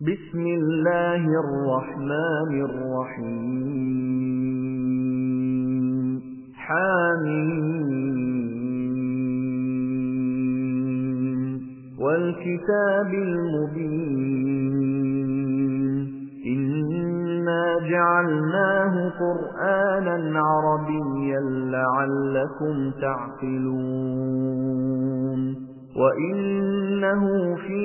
بسم الله الرحمن الرحيم. حامين والكتاب المبين. إنا جعلناه قرآنا عربيا لعلكم تعقلون. وإنه في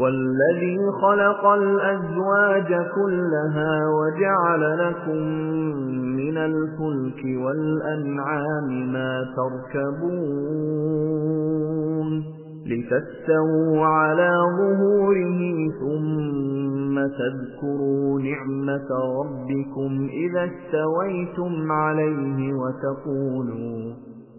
والذي خلق الأزواج كلها وجعل لكم من الفلك والأنعام ما تركبون لتستووا على ظهوره ثم تذكروا نعمة ربكم إذا استويتم عليه وتقولوا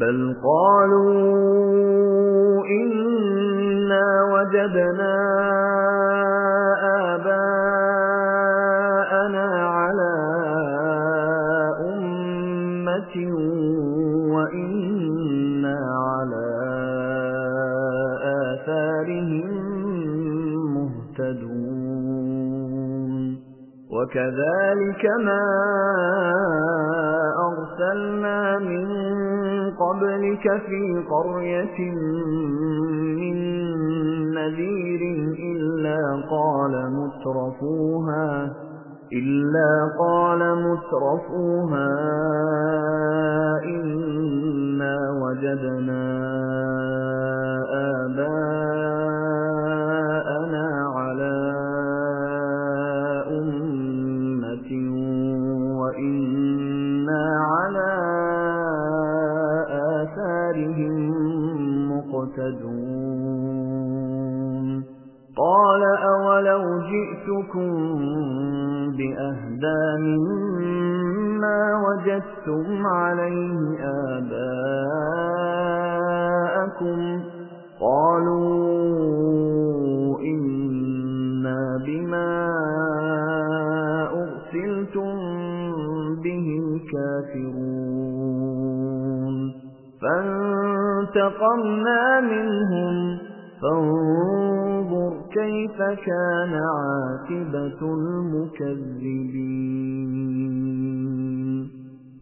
بل قالوا إنا وجدنا آباءنا على أمة وإنا على آثارهم مهتدون وكذلك ما أرسلنا من قبلك في قرية من نذير قال مترفوها إلا قال مترفوها إنا وجدنا وجدتم عليه آباءكم قالوا إنا بما أرسلتم به كافرون فانتقمنا منهم فانظر كيف كان عاقبة المكذبين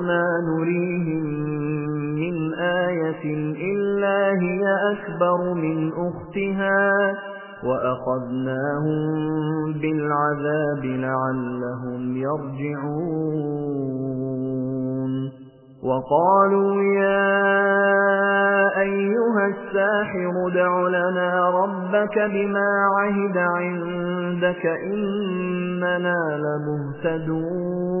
وَمَا نُرِيهِم مِّنْ آيَةٍ إِلَّا هِيَ أَكْبَرُ مِنْ أُخْتِهَا وَأَخَذْنَاهُم بِالْعَذَابِ لَعَلَّهُمْ يَرْجِعُونَ وَقَالُوا يَا أَيُّهَا السَّاحِرُ ادْعُ لَنَا رَبَّكَ بِمَا عَهِدَ عِندَكَ إِنَّنَا لَمُهْتَدُونَ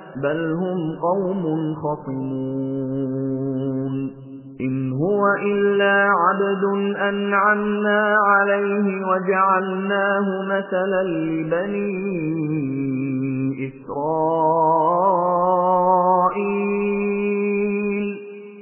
بَلْ هُمْ قَوْمٌ خَصِمُونَ إِنْ هُوَ إِلَّا عَبْدٌ أَنْعَمْنَا عَلَيْهِ وَجَعَلْنَاهُ مَثَلًا لِبَنِي إِسْرَائِيلَ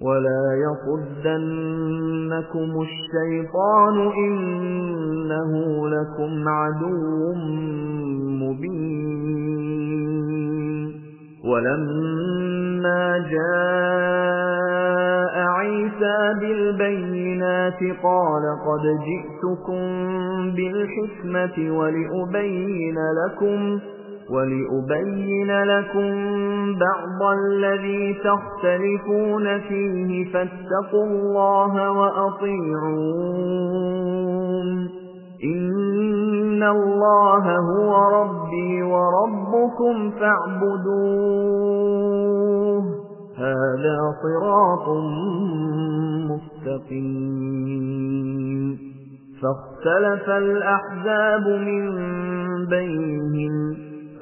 وَلَا يَصُدَّنَّكُمُ الشَّيْطَانُ إِنَّهُ لَكُمْ عَدُوٌّ مُّبِينٌ وَلَمَّا جَاءَ عِيسَى بِالْبَيِّنَاتِ قَالَ قَدْ جِئْتُكُم بِالْحِكْمَةِ وَلِأُبَيِّنَ لَكُمْ ولأبين لكم بعض الذي تختلفون فيه فاتقوا الله وأطيعون. إن الله هو ربي وربكم فاعبدوه. هذا صراط مستقيم. فاختلف الأحزاب من بينهم.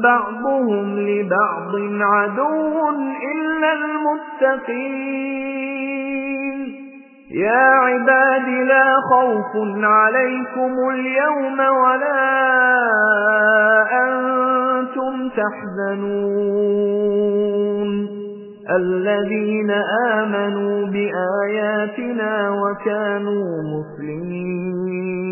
بعضهم لبعض عدو إلا المتقين. يا عباد لا خوف عليكم اليوم ولا أنتم تحزنون. الذين آمنوا بآياتنا وكانوا مسلمين.